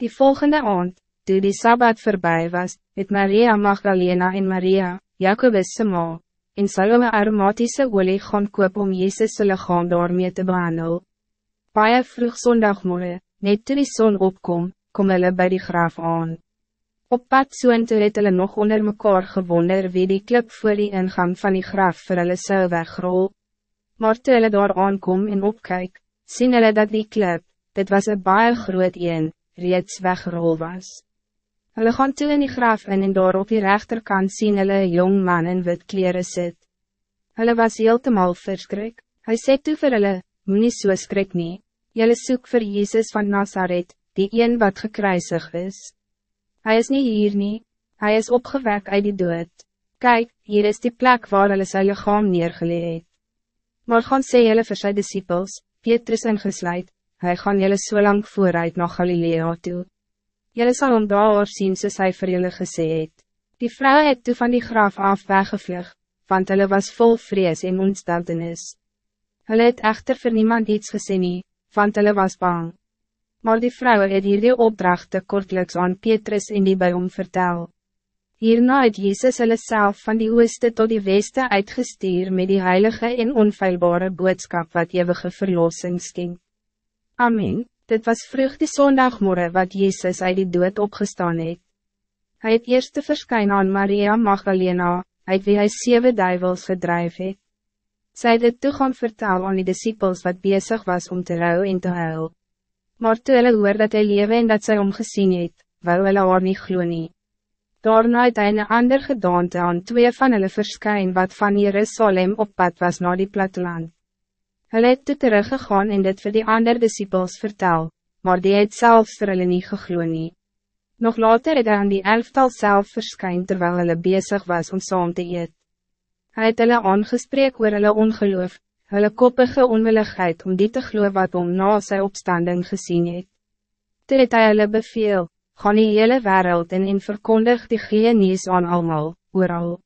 Die volgende aand, toe die Sabbat voorbij was, het Maria Magdalena en Maria, Jacobus' ma, en Salome aromatische olie gaan koop om Jezus' lichaam daarmee te behandel. Paie vroeg zondagmorgen, net toe die zon opkom, kom hulle by die graaf aan. Op pad soen toe het hulle nog onder mekaar gewonder wie die klip voor die ingang van die graf vir hulle sou wegrol. Maar toe hulle daar aankom en opkyk, sien hulle dat die klip, dit was een baie groot een, reeds wegrol was. Hulle gaan toe in die graf in en daar op die rechterkant sien hulle een jong man in wit kleren sit. Hulle was heeltemal verskrik. Hy sê toe vir hulle, moet nie so skrik nie. Julle soek vir Jezus van Nazareth, die een wat gekruisig is. Hij is niet hier nie, hy is opgewek uit die dood. Kijk, hier is die plek waar hulle sy lichaam neergeleid. Maar gaan sê julle vir sy disciples, Petrus ingesluid, hy gaan julle so lang vooruit na Galilea toe. Julle sal om daar sien soos hy vir julle gesê het. Die vrou het toe van die graf af weggevlug, want hulle was vol vrees en ontsteltenis. Hulle het echter vir niemand iets gesê nie, want hulle was bang. Maar die vrou het hierdie opdrachte kortliks aan Petrus en die bij hom vertel. Hierna het Jezus hulle self van die ooste tot die weste uitgestuur met die heilige en onfeilbare boodskap wat eeuwige verlossing skenk. Amen. Dit was vroeg die zondagmorgen wat Jezus uit die dood opgestaan het. Hij het eerst te verskyn aan Maria Magdalena, uit wie hij zeven duivels gedrijf het. Sy het dit toe gaan vertel aan die disciples wat bezig was om te rouw en te huil. Maar toe hulle hoor dat hy lewe en dat sy omgezien het, wou hulle haar nie glo nie. Daarna het hy een ander gedaante aan twee van hulle verskyn wat van Jerusalem op pad was naar die platteland. Hulle het toe teruggegaan en dit vir die ander disciples vertel, maar die het selfs vir hulle nie geglo nie. Nog later het hy aan die elftal self verskyn terwijl hulle bezig was om saam te eet. Hy het hulle aangespreek oor hulle ongeloof, hulle koppige onwilligheid om die te glo wat om na sy opstanding gezien het. Toe het hy hulle beveel, gaan die hele wereld in en verkondig die genies aan almal, ooral.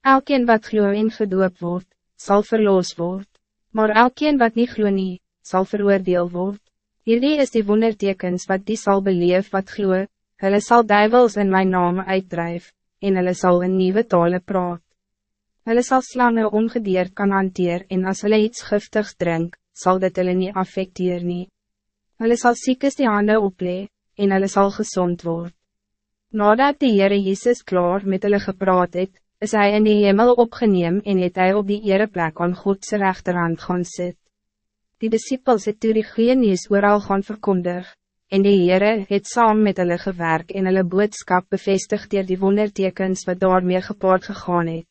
Elkeen wat glo en gedoop word, zal verloos word maar elkeen wat niet glo nie, sal veroordeel word. Hierdie is die wondertekens wat die zal beleef wat glo, hulle sal duivels in mijn naam uitdrijf, en hulle sal in nieuwe tale praat. Hulle sal slange ongedeerd kan hanteer en as hulle iets giftigs drink, zal dit hulle nie affecteer nie. Hulle sal siekes die hande oplee, en hulle sal gezond word. Nadat die Heere Jezus klaar met hulle gepraat het, is hij in die hemel opgeneem en het hy op die ereplek aan Godse rechterhand gaan sit. Die disciples het toe die goeie nieuws ooral gaan verkondig, en die Heere het saam met hulle gewerk en hulle boodskap bevestigd dier die wondertekens wat daarmee gepaard gegaan het.